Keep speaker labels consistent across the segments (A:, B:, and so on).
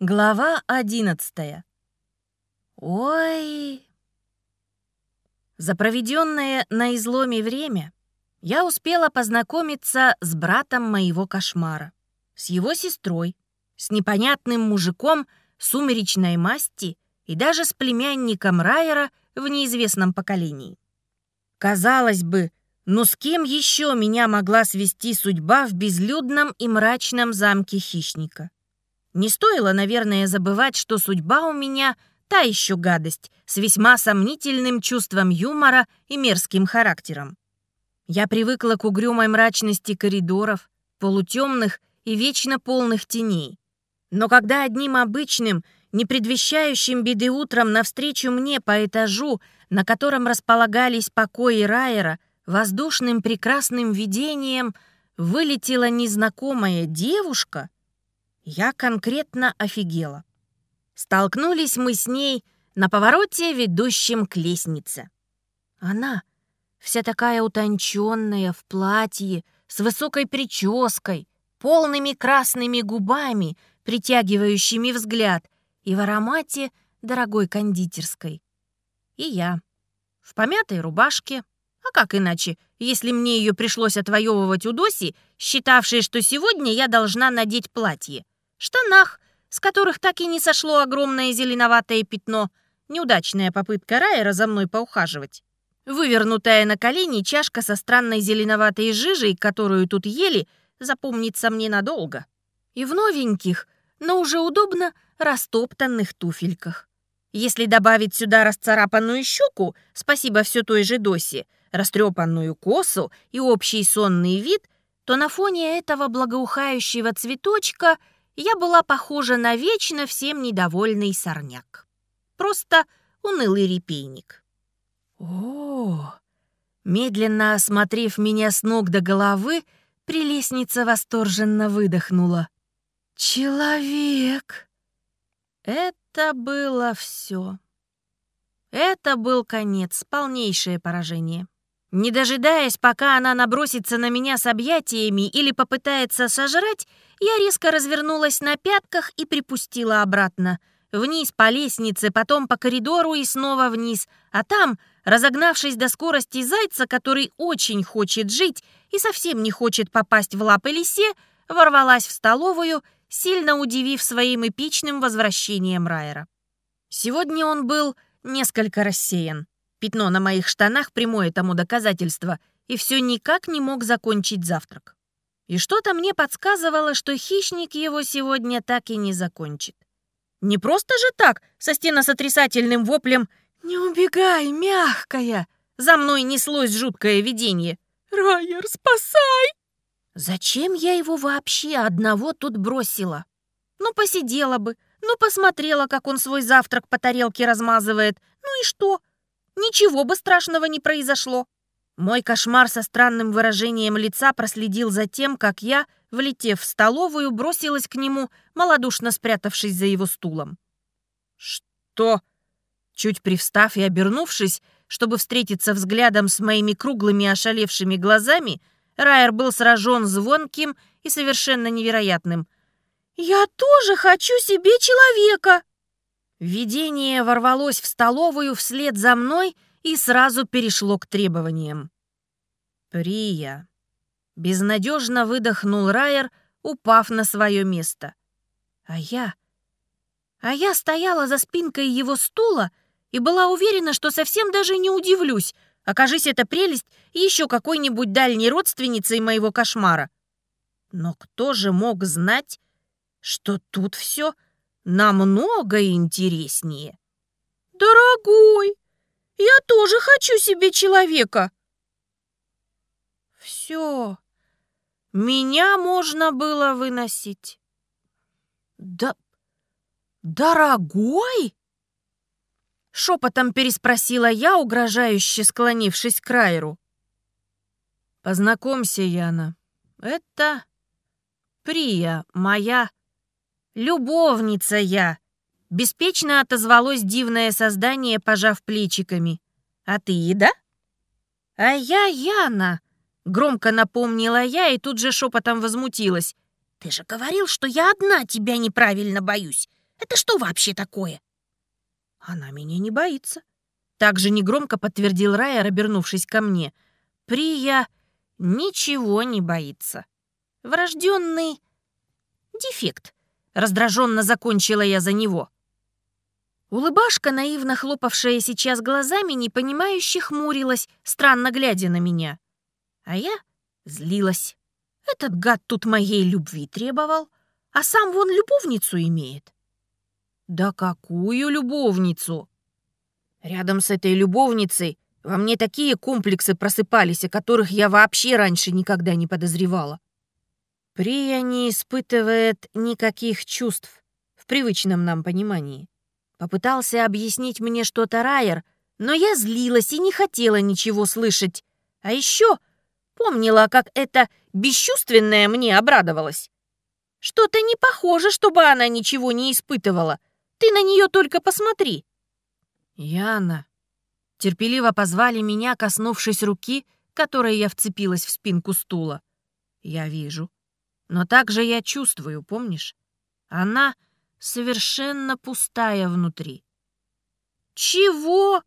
A: Глава одиннадцатая. Ой. За проведенное на изломе время я успела познакомиться с братом моего кошмара, с его сестрой, с непонятным мужиком сумеречной масти и даже с племянником Райера в неизвестном поколении. Казалось бы, но с кем еще меня могла свести судьба в безлюдном и мрачном замке хищника? Не стоило, наверное, забывать, что судьба у меня та еще гадость, с весьма сомнительным чувством юмора и мерзким характером. Я привыкла к угрюмой мрачности коридоров, полутемных и вечно полных теней. Но когда одним обычным, не предвещающим беды утром навстречу мне по этажу, на котором располагались покои Райера, воздушным прекрасным видением вылетела незнакомая девушка, я конкретно офигела. Столкнулись мы с ней на повороте, ведущем к лестнице. Она, вся такая утонченная, в платье, с высокой прической, полными красными губами, притягивающими взгляд, и в аромате дорогой кондитерской. И я в помятой рубашке, а как иначе, если мне ее пришлось отвоевывать у Доси, считавшей, что сегодня я должна надеть платье? Штанах, с которых так и не сошло огромное зеленоватое пятно, неудачная попытка Райера за мной поухаживать. Вывернутая на колени чашка со странной зеленоватой жижей, которую тут ели, запомнится мне надолго. И в новеньких, но уже удобно растоптанных туфельках. Если добавить сюда расцарапанную щеку, спасибо все той же Досе, растрепанную косу и общий сонный вид, то на фоне этого благоухающего цветочка я была похожа на вечно всем недовольный сорняк. Просто унылый репейник. О, медленно осмотрев меня с ног до головы, прелестница восторженно выдохнула. «Человек!» Это было все. Это был конец, полнейшее поражение. Не дожидаясь, пока она набросится на меня с объятиями или попытается сожрать, я резко развернулась на пятках и припустила обратно. Вниз по лестнице, потом по коридору и снова вниз. А там, разогнавшись до скорости зайца, который очень хочет жить и совсем не хочет попасть в лапы лисе, ворвалась в столовую, сильно удивив своим эпичным возвращением Райера. Сегодня он был несколько рассеян. Пятно на моих штанах прямое тому доказательство, и все никак не мог закончить завтрак. И что-то мне подсказывало, что хищник его сегодня так и не закончит. Не просто же так, со стеносотрясательным воплем «Не убегай, мягкая!» За мной неслось жуткое видение. «Райер, спасай!» Зачем я его вообще одного тут бросила? Ну, посидела бы, ну, посмотрела, как он свой завтрак по тарелке размазывает. Ну и что? ничего бы страшного не произошло. Мой кошмар со странным выражением лица проследил за тем, как я, влетев в столовую, бросилась к нему, малодушно спрятавшись за его стулом. «Что?» Чуть привстав и обернувшись, чтобы встретиться взглядом с моими круглыми ошалевшими глазами, Райер был сражен звонким и совершенно невероятным. «Я тоже хочу себе человека!» Видение ворвалось в столовую вслед за мной и сразу перешло к требованиям. «Прия!» — безнадежно выдохнул Райер, упав на свое место. А я... А я стояла за спинкой его стула и была уверена, что совсем даже не удивлюсь, окажись эта прелесть еще какой-нибудь дальней родственницей моего кошмара. Но кто же мог знать, что тут все намного интереснее. Дорогой, я тоже хочу себе человека. Все, меня можно было выносить. Да, дорогой? Шепотом переспросила я, угрожающе склонившись к Райеру. Познакомься, Яна. Это Прия, моя «Любовница я!» Беспечно отозвалось дивное создание, пожав плечиками. «А ты, да?» «А я Яна!» Громко напомнила я и тут же шепотом возмутилась. «Ты же говорил, что я одна тебя неправильно боюсь. Это что вообще такое?» «Она меня не боится», — также негромко подтвердил Райер, обернувшись ко мне. «Прия ничего не боится. Врожденный дефект», — раздраженно закончила я за него. Улыбашка, наивно хлопавшая сейчас глазами, непонимающе хмурилась, странно глядя на меня. А я злилась. Этот гад тут моей любви требовал, а сам вон любовницу имеет. Да какую любовницу? Рядом с этой любовницей во мне такие комплексы просыпались, о которых я вообще раньше никогда не подозревала. Прия не испытывает никаких чувств в привычном нам понимании. Попытался объяснить мне что-то Райер, но я злилась и не хотела ничего слышать. А еще помнила, как эта бесчувственная мне обрадовалась. Что-то не похоже, чтобы она ничего не испытывала. Ты на нее только посмотри. Яна. Терпеливо позвали меня, коснувшись руки, которой я вцепилась в спинку стула. Я вижу. Но также я чувствую, помнишь? Она совершенно пустая внутри. «Чего?»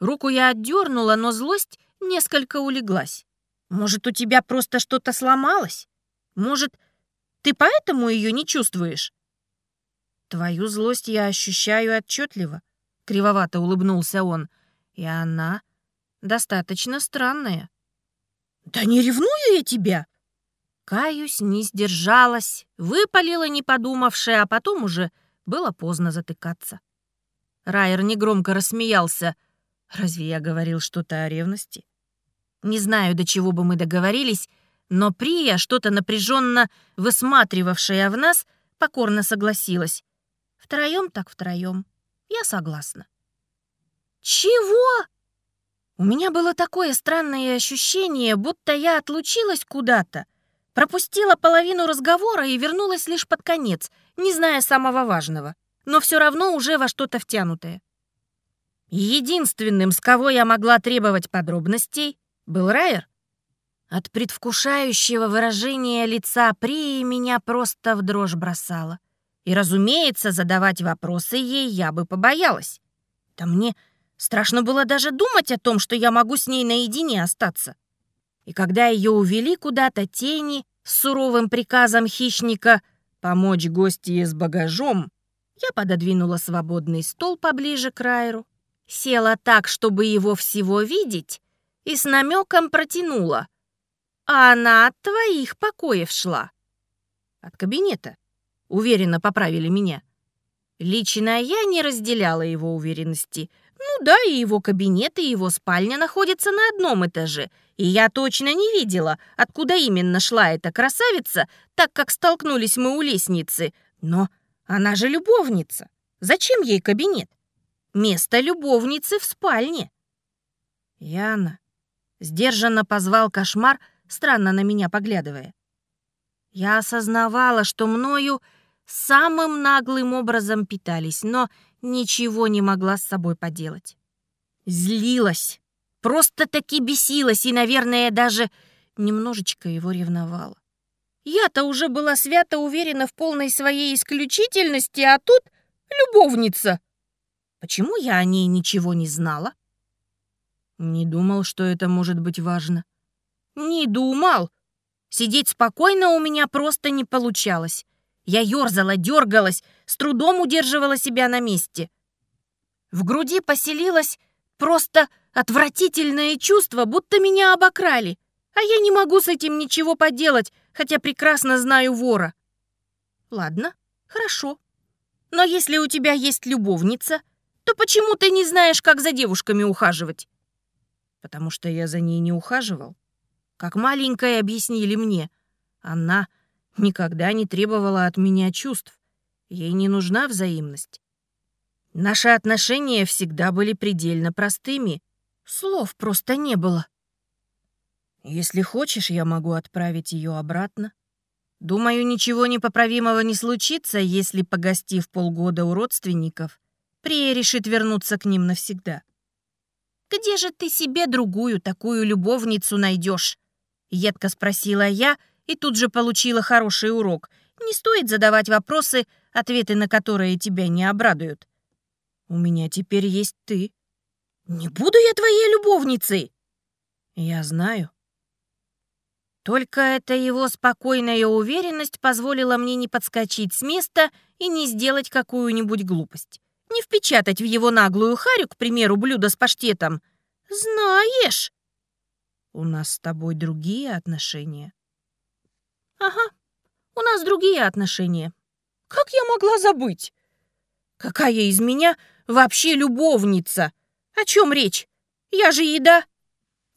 A: Руку я отдернула, но злость несколько улеглась. «Может, у тебя просто что-то сломалось? Может, ты поэтому ее не чувствуешь?» «Твою злость я ощущаю отчетливо», — кривовато улыбнулся он. «И она достаточно странная». «Да не ревную я тебя!» Каюсь, не сдержалась, выпалила, не подумавшая, а потом уже было поздно затыкаться. Райер негромко рассмеялся. «Разве я говорил что-то о ревности?» Не знаю, до чего бы мы договорились, но Прия, что-то напряженно высматривавшая в нас, покорно согласилась. Втроем так втроем. Я согласна. «Чего?» У меня было такое странное ощущение, будто я отлучилась куда-то, Пропустила половину разговора и вернулась лишь под конец, не зная самого важного, но все равно уже во что-то втянутое. Единственным, с кого я могла требовать подробностей, был Райер. От предвкушающего выражения лица Прии меня просто в дрожь бросало. И, разумеется, задавать вопросы ей я бы побоялась. Да мне страшно было даже думать о том, что я могу с ней наедине остаться. И когда ее увели куда-то тени с суровым приказом хищника помочь гостье с багажом, я пододвинула свободный стол поближе к Райру, села так, чтобы его всего видеть, и с намеком протянула. А она от твоих покоев шла. От кабинета. Уверенно поправили меня. Лично я не разделяла его уверенности — ну да, и его кабинет, и его спальня находятся на одном этаже, и я точно не видела, откуда именно шла эта красавица, так как столкнулись мы у лестницы. Но она же любовница. Зачем ей кабинет? Место любовницы в спальне. Яна. Сдержанно позвал кошмар, странно на меня поглядывая. Я осознавала, что мною самым наглым образом питались, но ничего не могла с собой поделать. Злилась, просто-таки бесилась и, наверное, даже немножечко его ревновала. Я-то уже была свято уверена в полной своей исключительности, а тут любовница. Почему я о ней ничего не знала? Не думал, что это может быть важно. Не думал. Сидеть спокойно у меня просто не получалось. Я ерзала, дергалась, с трудом удерживала себя на месте. В груди поселилось просто отвратительное чувство, будто меня обокрали, а я не могу с этим ничего поделать, хотя прекрасно знаю вора. Ладно, хорошо. Но если у тебя есть любовница, то почему ты не знаешь, как за девушками ухаживать? Потому что я за ней не ухаживал. Как маленькая объяснили мне, она никогда не требовала от меня чувств. Ей не нужна взаимность. Наши отношения всегда были предельно простыми. Слов просто не было. Если хочешь, я могу отправить ее обратно. Думаю, ничего непоправимого не случится, если, погостив полгода у родственников, Прия решит вернуться к ним навсегда. «Где же ты себе другую такую любовницу найдешь?» — едко спросила я — и тут же получила хороший урок. Не стоит задавать вопросы, ответы на которые тебя не обрадуют. У меня теперь есть ты. Не буду я твоей любовницей. Я знаю. Только эта его спокойная уверенность позволила мне не подскочить с места и не сделать какую-нибудь глупость. Не впечатать в его наглую харю, к примеру, блюдо с паштетом. Знаешь, у нас с тобой другие отношения. Ага, у нас другие отношения. Как я могла забыть? Какая из меня вообще любовница? О чем речь? Я же еда.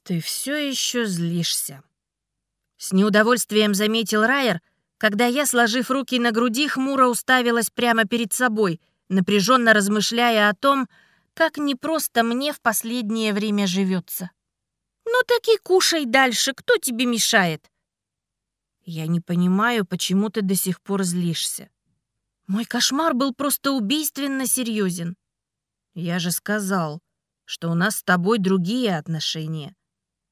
A: Ты все еще злишься. С неудовольствием заметил Райер, когда я, сложив руки на груди, хмуро уставилась прямо перед собой, напряженно размышляя о том, как непросто мне в последнее время живется. «Ну так и кушай дальше, кто тебе мешает?» «Я не понимаю, почему ты до сих пор злишься. Мой кошмар был просто убийственно серьезен. Я же сказал, что у нас с тобой другие отношения.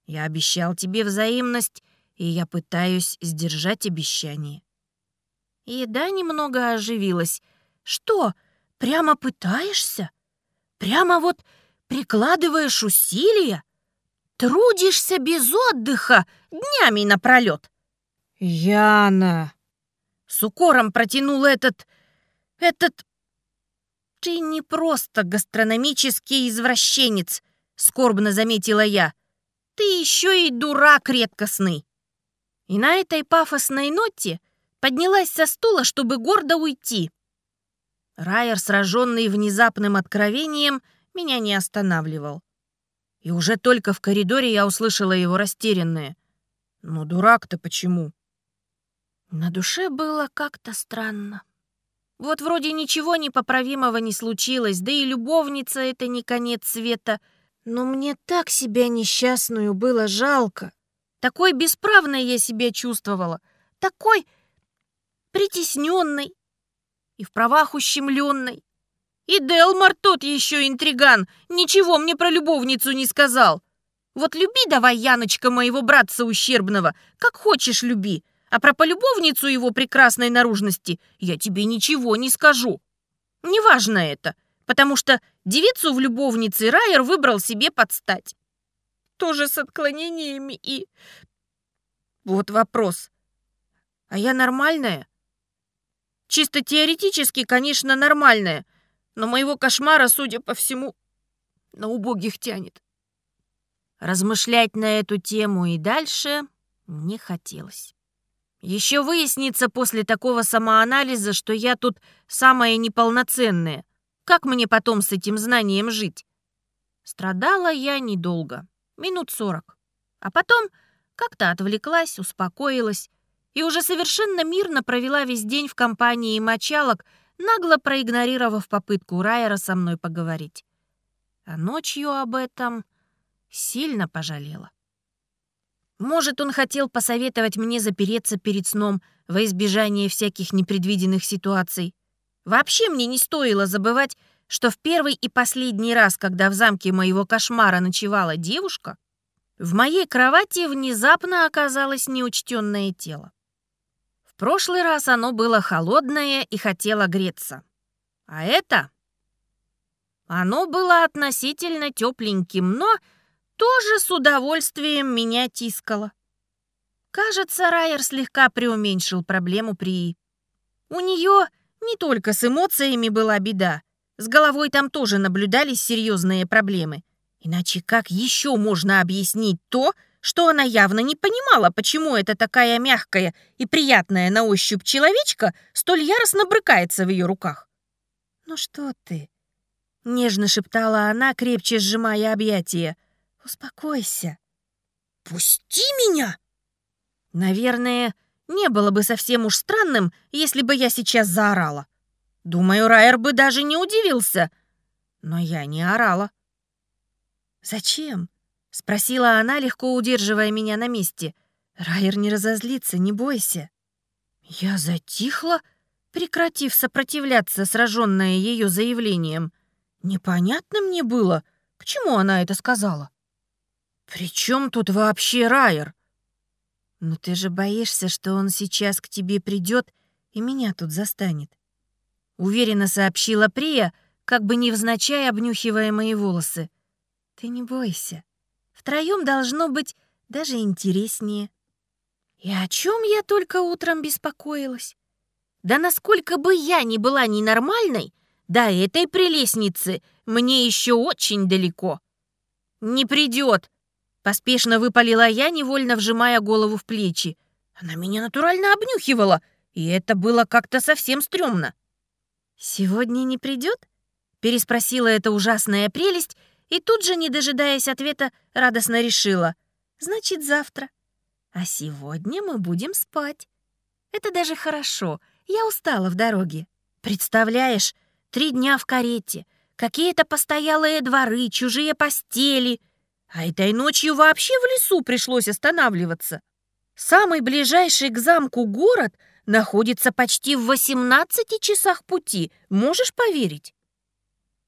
A: Я обещал тебе взаимность и я пытаюсь сдержать обещание. Еда немного оживилась. Что, прямо пытаешься? Прямо вот прикладываешь усилия? Трудишься без отдыха днями напролет? Яна! С укором протянул этот... этот... Ты не просто гастрономический извращенец, скорбно заметила я. Ты еще и дурак редкостный. И на этой пафосной ноте поднялась со стула, чтобы гордо уйти. Райер, сраженный внезапным откровением, меня не останавливал. И уже только в коридоре я услышала его растерянное. «Ну, дурак-то почему?» На душе было как-то странно. Вот вроде ничего непоправимого не случилось, да и любовница — это не конец света. Но мне так себя несчастную было жалко. Такой бесправной я себя чувствовала, такой притесненной и в правах ущемленной. И Делмар тот еще интриган, ничего мне про любовницу не сказал. Вот люби давай, Яночка, моего братца ущербного, как хочешь люби, а про полюбовницу его прекрасной наружности я тебе ничего не скажу. Неважно это, потому что девицу в любовнице Райер выбрал себе подстать тоже с отклонениями и... Вот вопрос. А я нормальная? Чисто теоретически, конечно, нормальная, но моего кошмара, судя по всему, на убогих тянет. Размышлять на эту тему и дальше не хотелось. Еще выяснится после такого самоанализа, что я тут самая неполноценная. Как мне потом с этим знанием жить? Страдала я недолго минут сорок. А потом как-то отвлеклась, успокоилась и уже совершенно мирно провела весь день в компании мочалок, нагло проигнорировав попытку Райера со мной поговорить. А ночью об этом сильно пожалела. Может, он хотел посоветовать мне запереться перед сном во избежание всяких непредвиденных ситуаций. Вообще мне не стоило забывать, что в первый и последний раз, когда в замке моего кошмара ночевала девушка, в моей кровати внезапно оказалось неучтенное тело. В прошлый раз оно было холодное и хотело греться. А это... Оно было относительно тепленьким, но тоже с удовольствием меня тискало. Кажется, Райер слегка преуменьшил проблему при... У нее не только с эмоциями была беда, с головой там тоже наблюдались серьезные проблемы. Иначе как еще можно объяснить то, что она явно не понимала, почему эта такая мягкая и приятная на ощупь человечка столь яростно брыкается в ее руках? «Ну что ты?» — нежно шептала она, крепче сжимая объятия. «Успокойся». «Пусти меня!» Наверное, не было бы совсем уж странным, если бы я сейчас заорала. Думаю, Райер бы даже не удивился. Но я не орала. «Зачем?» — спросила она, легко удерживая меня на месте. «Райер не разозлится, не бойся». Я затихла, прекратив сопротивляться, сраженная ее заявлением. Непонятно мне было, к чему она это сказала. «При чем тут вообще Райер?» «Но ты же боишься, что он сейчас к тебе придет и меня тут застанет. — уверенно сообщила Прия, как бы невзначай обнюхивая мои волосы. «Ты не бойся. Втроем должно быть даже интереснее». И о чем я только утром беспокоилась? Да насколько бы я ни была ненормальной, до этой прелестницы мне еще очень далеко. «Не придет!» — поспешно выпалила я, невольно вжимая голову в плечи. Она меня натурально обнюхивала, и это было как-то совсем стрёмно. «Сегодня не придет?» — переспросила эта ужасная прелесть, и тут же, не дожидаясь ответа, радостно решила. «Значит, завтра. А сегодня мы будем спать. Это даже хорошо, я устала в дороге. Представляешь, три дня в карете, какие-то постоялые дворы, чужие постели. А этой ночью вообще в лесу пришлось останавливаться. Самый ближайший к замку город находится почти в 18 часах пути, можешь поверить?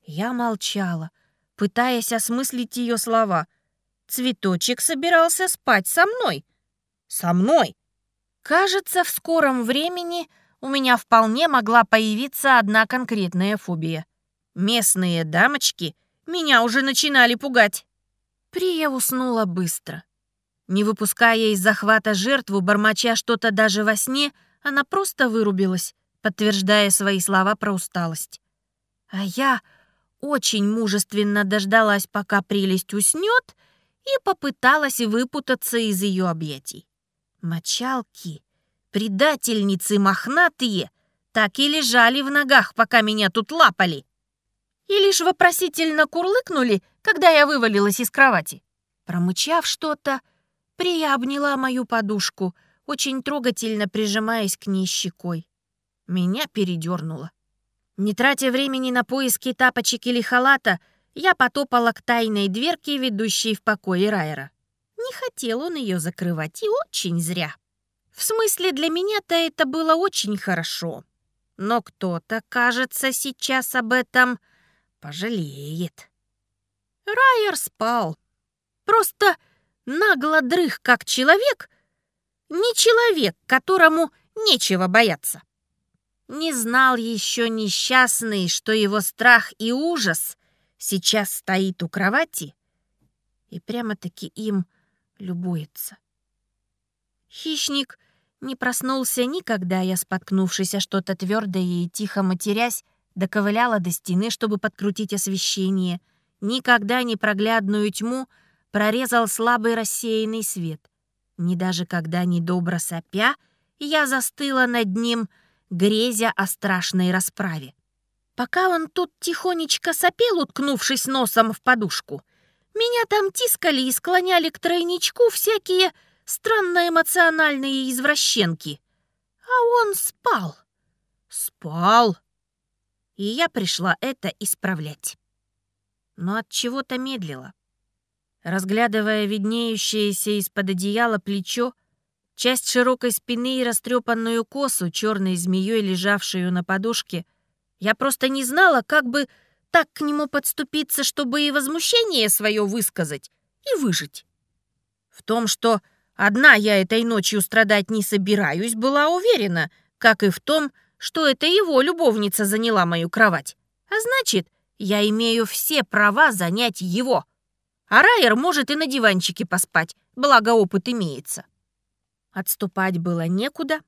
A: Я молчала, пытаясь осмыслить ее слова. Цветочек собирался спать со мной. Со мной. Кажется, в скором времени у меня вполне могла появиться одна конкретная фобия. Местные дамочки меня уже начинали пугать. Прия уснула быстро. Не выпуская из захвата жертву, бормоча что-то даже во сне, она просто вырубилась, подтверждая свои слова про усталость. А я очень мужественно дождалась, пока прелесть уснет, и попыталась выпутаться из ее объятий. Мочалки Предательницы мохнатые так и лежали в ногах, пока меня тут лапали. И лишь вопросительно курлыкнули, когда я вывалилась из кровати. Промычав что-то, Прия обняла мою подушку, очень трогательно прижимаясь к ней щекой. Меня передернуло. Не тратя времени на поиски тапочек или халата, я потопала к тайной дверке, ведущей в покое Райера. Не хотел он ее закрывать, и очень зря. В смысле, для меня-то это было очень хорошо. Но кто-то, кажется, сейчас об этом пожалеет. Райер спал. Просто нагло дрых, как человек. Не человек, которому нечего бояться. Не знал еще несчастный, что его страх и ужас сейчас стоит у кровати и прямо-таки им любуется. Хищник не проснулся никогда я, споткнувшись о что-то твердое и тихо матерясь, доковыляла до стены, чтобы подкрутить освещение. Никогда непроглядную тьму прорезал слабый рассеянный свет. Не даже когда, недобро сопя, я застыла над ним, грезя о страшной расправе. Пока он тут тихонечко сопел, уткнувшись носом в подушку, меня там тискали и склоняли к тройничку всякие странно эмоциональные извращенки. А он спал. Спал. И я пришла это исправлять. Но от чего-то медлила. Разглядывая виднеющееся из-под одеяла плечо, часть широкой спины и растрепанную косу, черной змеей, лежавшую на подушке, я просто не знала, как бы так к нему подступиться, чтобы и возмущение свое высказать, и выжить. В том, что Одна я этой ночью страдать не собираюсь, была уверена, как и в том, что это его любовница заняла мою кровать. А значит, я имею все права занять его. А Райер может и на диванчике поспать, благо опыт имеется. Отступать было некуда,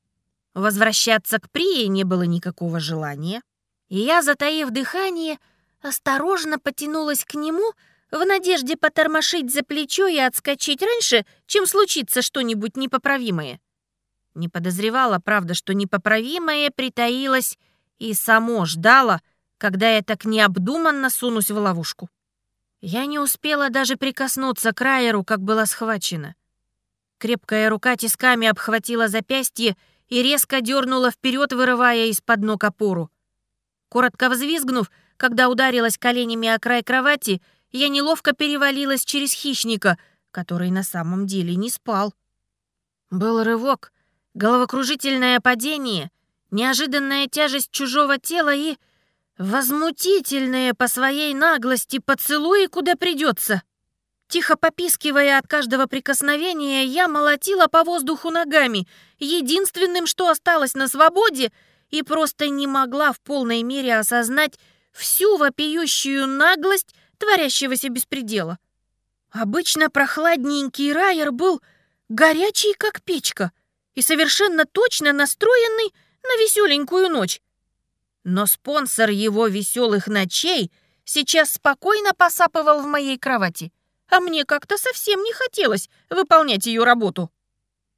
A: возвращаться к Прие не было никакого желания, и я, затаив дыхание, осторожно потянулась к нему, в надежде потормошить за плечо и отскочить раньше, чем случится что-нибудь непоправимое. Не подозревала, правда, что непоправимое притаилось и само ждало, когда я так необдуманно сунусь в ловушку. Я не успела даже прикоснуться к Райеру, как была схвачена. Крепкая рука тисками обхватила запястье и резко дернула вперед, вырывая из-под ног опору. Коротко взвизгнув, когда ударилась коленями о край кровати, я неловко перевалилась через хищника, который на самом деле не спал. Был рывок, головокружительное падение, неожиданная тяжесть чужого тела и возмутительные по своей наглости поцелуи, куда придется. Тихо попискивая от каждого прикосновения, я молотила по воздуху ногами, единственным, что осталось на свободе, и просто не могла в полной мере осознать всю вопиющую наглость творящегося беспредела. Обычно прохладненький Райер был горячий, как печка, и совершенно точно настроенный на веселенькую ночь. Но спонсор его веселых ночей сейчас спокойно посапывал в моей кровати, а мне как-то совсем не хотелось выполнять ее работу.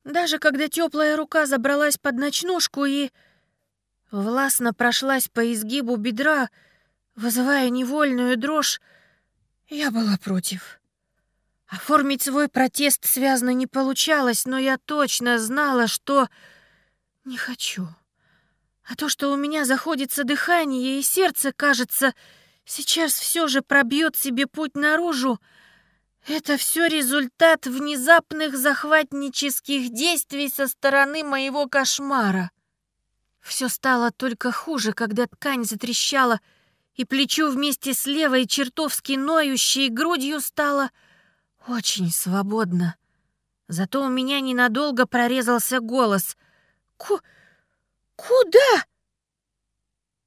A: Даже когда теплая рука забралась под ночнушку и властно прошлась по изгибу бедра, вызывая невольную дрожь, я была против. Оформить свой протест связно не получалось, но я точно знала, что не хочу. А то, что у меня заходится дыхание и сердце, кажется, сейчас все же пробьет себе путь наружу, это все результат внезапных захватнических действий со стороны моего кошмара. Все стало только хуже, когда ткань затрещала, и плечо вместе с левой чертовски ноющей грудью стало очень свободно. Зато у меня ненадолго прорезался голос. «Ку... куда?»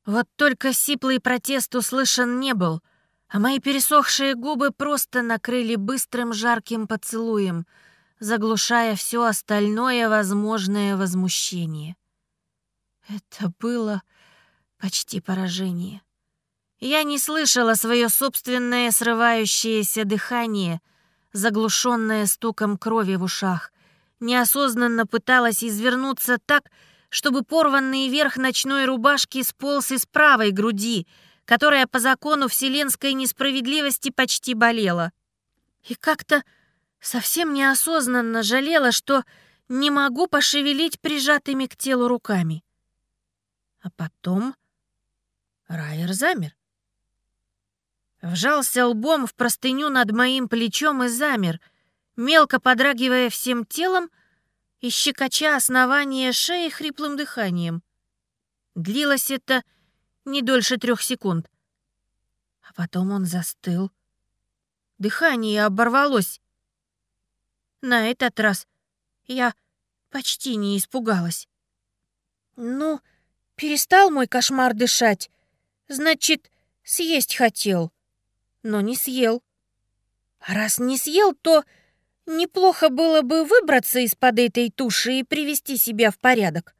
A: Вот только сиплый протест услышан не был, а мои пересохшие губы просто накрыли быстрым жарким поцелуем, заглушая все остальное возможное возмущение. Это было почти поражение. Я не слышала свое собственное срывающееся дыхание — заглушенная стуком крови в ушах. Неосознанно пыталась извернуться так, чтобы порванный верх ночной рубашки сполз из правой груди, которая по закону вселенской несправедливости почти болела. И как-то совсем неосознанно жалела, что не могу пошевелить прижатыми к телу руками. А потом Райер замер вжался лбом в простыню над моим плечом и замер, мелко подрагивая всем телом и щекоча основание шеи хриплым дыханием. Длилось это не дольше трех секунд. А потом он застыл. Дыхание оборвалось. На этот раз я почти не испугалась. «Ну, перестал мой кошмар дышать. Значит, съесть хотел» но не съел. А раз не съел, то неплохо было бы выбраться из-под этой туши и привести себя в порядок.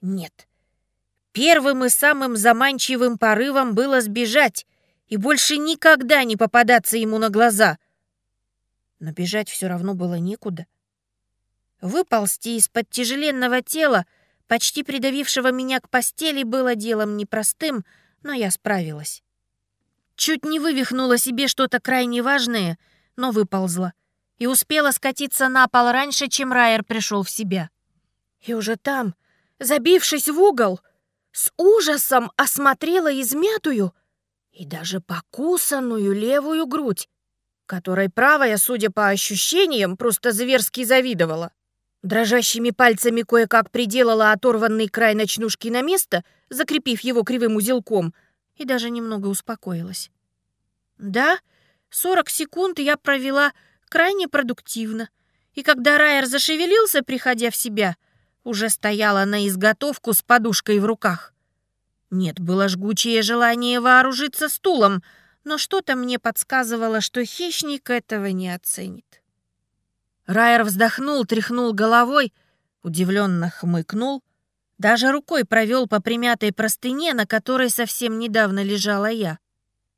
A: Нет. Первым и самым заманчивым порывом было сбежать и больше никогда не попадаться ему на глаза. Но бежать все равно было некуда. Выползти из-под тяжеленного тела, почти придавившего меня к постели, было делом непростым, но я справилась. Чуть не вывихнула себе что-то крайне важное, но выползла. И успела скатиться на пол раньше, чем Райер пришел в себя. И уже там, забившись в угол, с ужасом осмотрела измятую и даже покусанную левую грудь, которой правая, судя по ощущениям, просто зверски завидовала. Дрожащими пальцами кое-как приделала оторванный край ночнушки на место, закрепив его кривым узелком — и даже немного успокоилась. Да, 40 секунд я провела крайне продуктивно, и когда Райер зашевелился, приходя в себя, уже стояла на изготовку с подушкой в руках. Нет, было жгучее желание вооружиться стулом, но что-то мне подсказывало, что хищник этого не оценит. Райер вздохнул, тряхнул головой, удивленно хмыкнул, даже рукой провел по примятой простыне, на которой совсем недавно лежала я.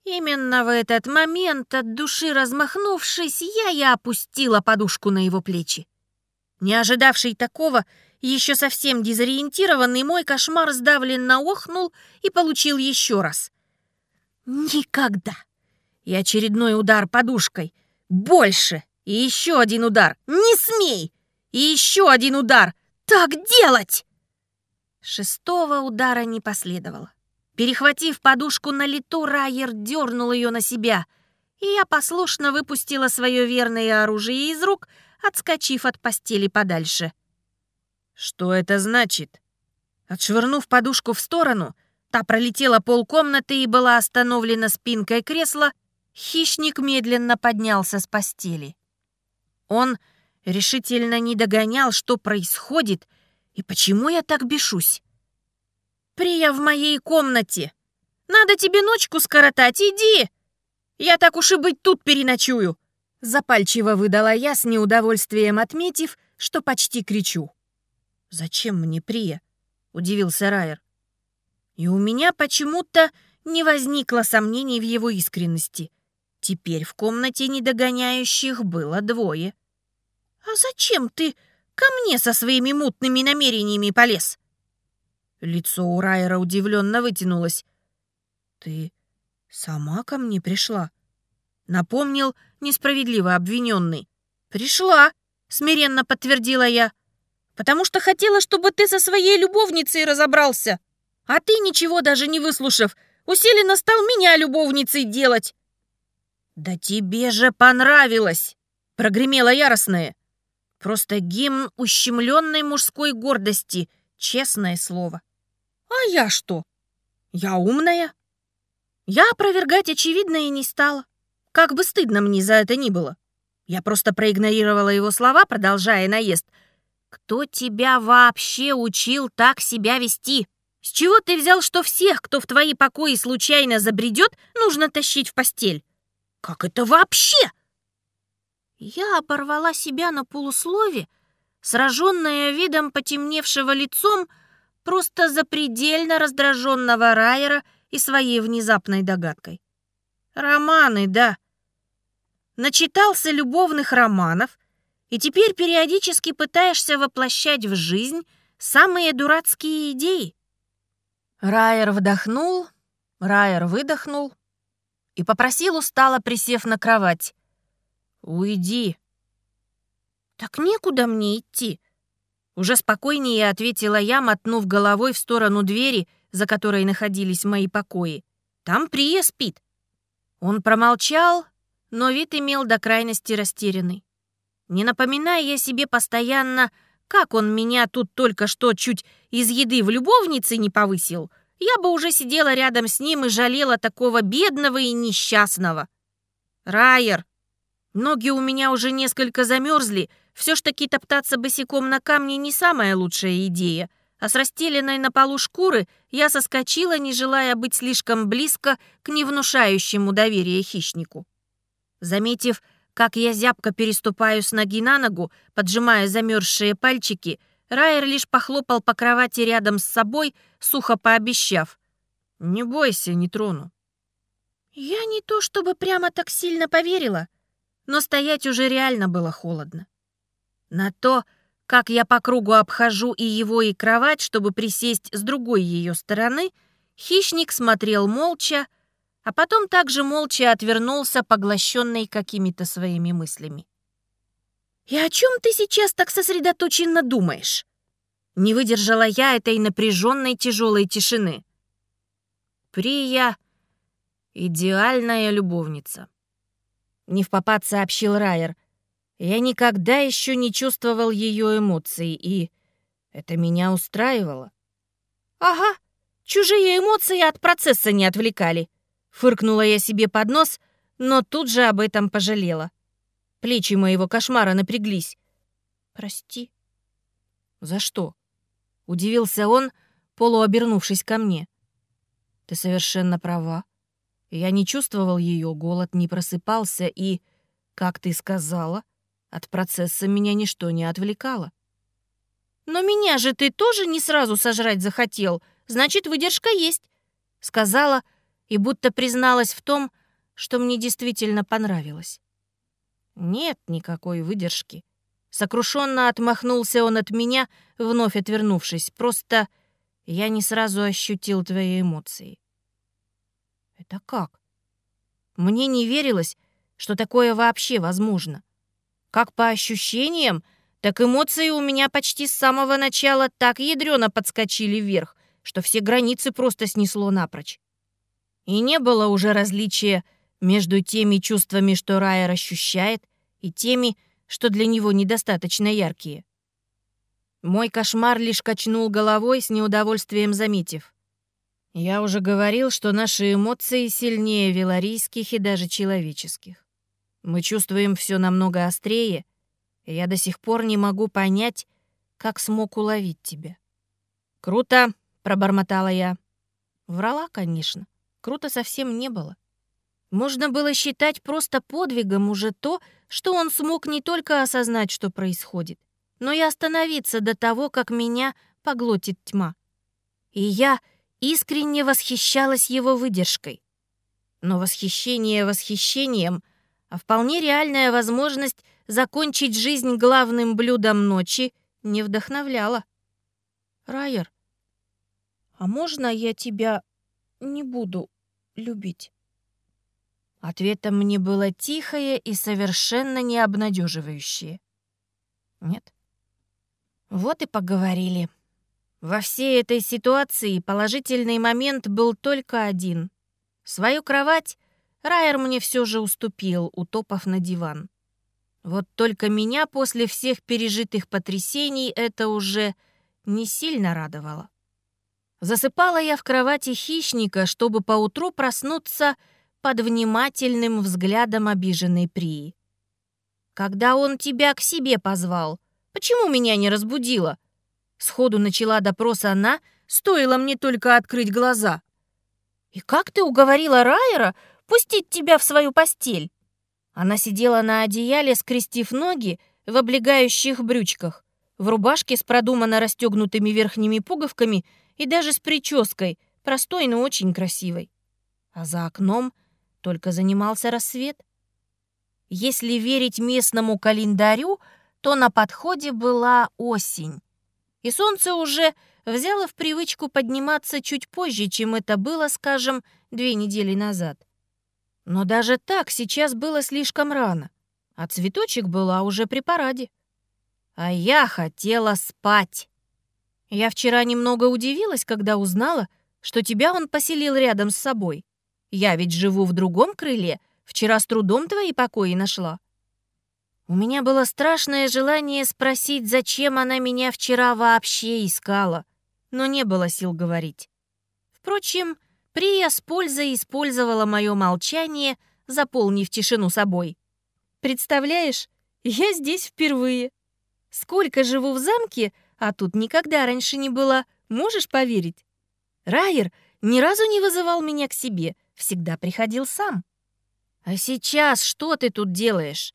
A: Именно в этот момент, от души размахнувшись, я и опустила подушку на его плечи. Не ожидавший такого, еще совсем дезориентированный мой кошмар сдавленно охнул и получил еще раз. Никогда! И очередной удар подушкой. Больше! И еще один удар. Не смей! И еще один удар. Так делать! Шестого удара не последовало. Перехватив подушку на лету, Райер дернул ее на себя, и я послушно выпустила свое верное оружие из рук, отскочив от постели подальше. «Что это значит?» Отшвырнув подушку в сторону, та пролетела полкомнаты и была остановлена спинкой кресла, хищник медленно поднялся с постели. Он решительно не догонял, что происходит — и почему я так бешусь? «Прия в моей комнате! Надо тебе ночку скоротать, иди! Я так уж и быть тут переночую!» Запальчиво выдала я с неудовольствием, отметив, что почти кричу. «Зачем мне Прия?» — удивился Райер. И у меня почему-то не возникло сомнений в его искренности. Теперь в комнате недогоняющих было двое. «А зачем ты ко мне со своими мутными намерениями полез?» Лицо у Райера удивленно вытянулось. «Ты сама ко мне пришла?» Напомнил несправедливо обвиненный. «Пришла», — смиренно подтвердила я. «Потому что хотела, чтобы ты со своей любовницей разобрался. А ты, ничего даже не выслушав, усиленно стал меня любовницей делать». «Да тебе же понравилось!» — прогремело яростное. Просто гимн ущемленной мужской гордости, честное слово. «А я что? Я умная?» Я опровергать очевидное не стала. Как бы стыдно мне за это ни было. Я просто проигнорировала его слова, продолжая наезд. «Кто тебя вообще учил так себя вести? С чего ты взял, что всех, кто в твои покои случайно забредет, нужно тащить в постель? Как это вообще?» Я оборвала себя на полуслове, сраженная видом потемневшего лицом просто запредельно раздраженного Райера и своей внезапной догадкой. Романы, да. Начитался любовных романов, и теперь периодически пытаешься воплощать в жизнь самые дурацкие идеи. Райер вдохнул, Райер выдохнул и попросил устало, присев на кровать. «Уйди». «Так некуда мне идти», — уже спокойнее ответила я, мотнув головой в сторону двери, за которой находились мои покои. Там Прия спит. Он промолчал, но вид имел до крайности растерянный. Не напоминая я себе постоянно, как он меня тут только что чуть из еды в любовнице не повысил, я бы уже сидела рядом с ним и жалела такого бедного и несчастного. Райер, ноги у меня уже несколько замерзли, все ж таки топтаться босиком на камне не самая лучшая идея — а с расстеленной на полу шкуры я соскочила, не желая быть слишком близко к невнушающему доверия хищнику. Заметив, как я зябко переступаю с ноги на ногу, поджимая замерзшие пальчики, Райер лишь похлопал по кровати рядом с собой, сухо пообещав. «Не бойся, не трону». Я не то чтобы прямо так сильно поверила, но стоять уже реально было холодно. На то, как я по кругу обхожу и его, и кровать, чтобы присесть с другой ее стороны, хищник смотрел молча, а потом также молча отвернулся, поглощенный какими-то своими мыслями. «И о чем ты сейчас так сосредоточенно думаешь?» Не выдержала я этой напряженной тяжелой тишины. «Прия — идеальная любовница», — не в попад сообщил Райер — я никогда еще не чувствовал ее эмоций, и это меня устраивало. «Ага, чужие эмоции от процесса не отвлекали», — фыркнула я себе под нос, но тут же об этом пожалела. Плечи моего кошмара напряглись. «Прости». «За что?» — удивился он, полуобернувшись ко мне. «Ты совершенно права. Я не чувствовал ее, голод не просыпался, и, как ты сказала, — от процесса меня ничто не отвлекало. «Но меня же ты тоже не сразу сожрать захотел, значит, выдержка есть», — сказала и будто призналась в том, что мне действительно понравилось. «Нет никакой выдержки». Сокрушенно отмахнулся он от меня, вновь отвернувшись. «Просто я не сразу ощутил твои эмоции». «Это как?» Мне не верилось, что такое вообще возможно. Как по ощущениям, так эмоции у меня почти с самого начала так ядрено подскочили вверх, что все границы просто снесло напрочь. И не было уже различия между теми чувствами, что Райер ощущает, и теми, что для него недостаточно яркие. Мой кошмар лишь качнул головой с неудовольствием заметив. Я уже говорил, что наши эмоции сильнее веларийских и даже человеческих. Мы чувствуем все намного острее, и я до сих пор не могу понять, как смог уловить тебя. Круто, пробормотала я. Врала, конечно. Круто совсем не было. Можно было считать просто подвигом уже то, что он смог не только осознать, что происходит, но и остановиться до того, как меня поглотит тьма. И я искренне восхищалась его выдержкой. Но восхищение восхищением, а вполне реальная возможность закончить жизнь главным блюдом ночи не вдохновляла. «Райер, а можно я тебя не буду любить?» Ответом мне было тихое и совершенно не обнадеживающее. «Нет». Вот и поговорили. Во всей этой ситуации положительный момент был только один. Свою кровать Райер мне все же уступил, утопав на диван. Вот только меня после всех пережитых потрясений это уже не сильно радовало. Засыпала я в кровати хищника, чтобы поутру проснуться под внимательным взглядом обиженной Прии. «Когда он тебя к себе позвал, почему меня не разбудила?» Сходу начала допрос она, стоило мне только открыть глаза. «И как ты уговорила Райера пустить тебя в свою постель?» Она сидела на одеяле, скрестив ноги в облегающих брючках, в рубашке с продуманно расстегнутыми верхними пуговками и даже с прической, простой, но очень красивой. А за окном только занимался рассвет. Если верить местному календарю, то на подходе была осень и солнце уже взяло в привычку подниматься чуть позже, чем это было, скажем, две недели назад. Но даже так сейчас было слишком рано, а цветочек была уже при параде. А я хотела спать. Я вчера немного удивилась, когда узнала, что тебя он поселил рядом с собой. Я ведь живу в другом крыле, вчера с трудом твои покои нашла. У меня было страшное желание спросить, зачем она меня вчера вообще искала, но не было сил говорить. Впрочем, Прия с пользой использовала мое молчание, заполнив тишину собой. «Представляешь, я здесь впервые. Сколько живу в замке, а тут никогда раньше не была, можешь поверить? Райер ни разу не вызывал меня к себе, всегда приходил сам. А сейчас что ты тут делаешь?»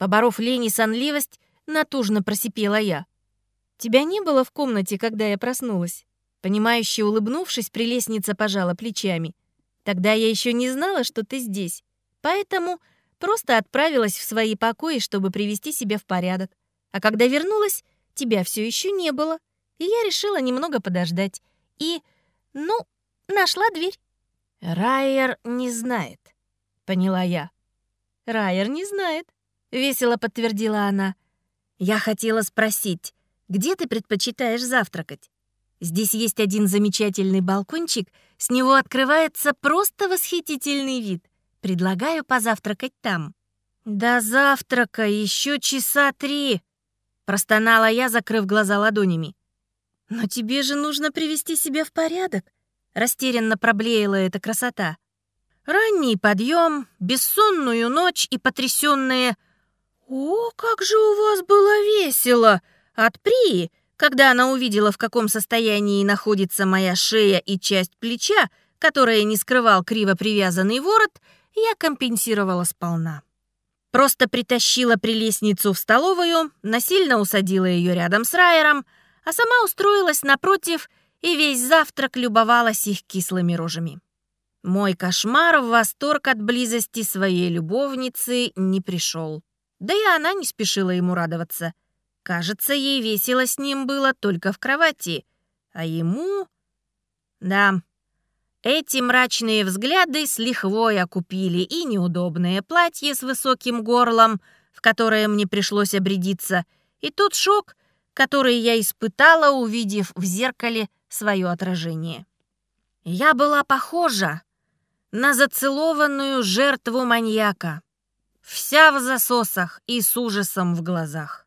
A: Поборов лень и сонливость, натужно просипела я. «Тебя не было в комнате, когда я проснулась?» Понимающе улыбнувшись, прелестница пожала плечами. «Тогда я еще не знала, что ты здесь, поэтому просто отправилась в свои покои, чтобы привести себя в порядок. А когда вернулась, тебя все еще не было, и я решила немного подождать. И, ну, нашла дверь». «Райер не знает», — поняла я. «Райер не знает», — весело подтвердила она. «Я хотела спросить, где ты предпочитаешь завтракать? Здесь есть один замечательный балкончик, с него открывается просто восхитительный вид. Предлагаю позавтракать там». «До завтрака еще часа три», — простонала я, закрыв глаза ладонями. «Но тебе же нужно привести себя в порядок», — растерянно проблеяла эта красота. Ранний подъем, бессонную ночь и потрясенные «О, как же у вас было весело!» От Прии, когда она увидела, в каком состоянии находится моя шея и часть плеча, которая не скрывал криво привязанный ворот, я компенсировала сполна. Просто притащила прелестницу в столовую, насильно усадила ее рядом с Райером, а сама устроилась напротив и весь завтрак любовалась их кислыми рожами. Мой кошмар в восторг от близости своей любовницы не пришел. Да и она не спешила ему радоваться. Кажется, ей весело с ним было только в кровати, а ему... Да, эти мрачные взгляды с лихвой окупили и неудобное платье с высоким горлом, в которое мне пришлось обрядиться, и тот шок, который я испытала, увидев в зеркале свое отражение. Я была похожа на зацелованную жертву маньяка вся в засосах и с ужасом в глазах.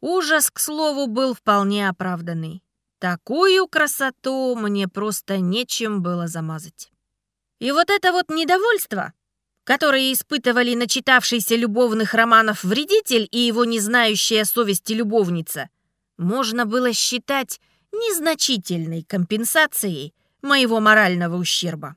A: Ужас, к слову, был вполне оправданный. Такую красоту мне просто нечем было замазать. И вот это вот недовольство, которое испытывали начитавшийся любовных романов вредитель и его не знающая совести любовница, можно было считать незначительной компенсацией моего морального ущерба.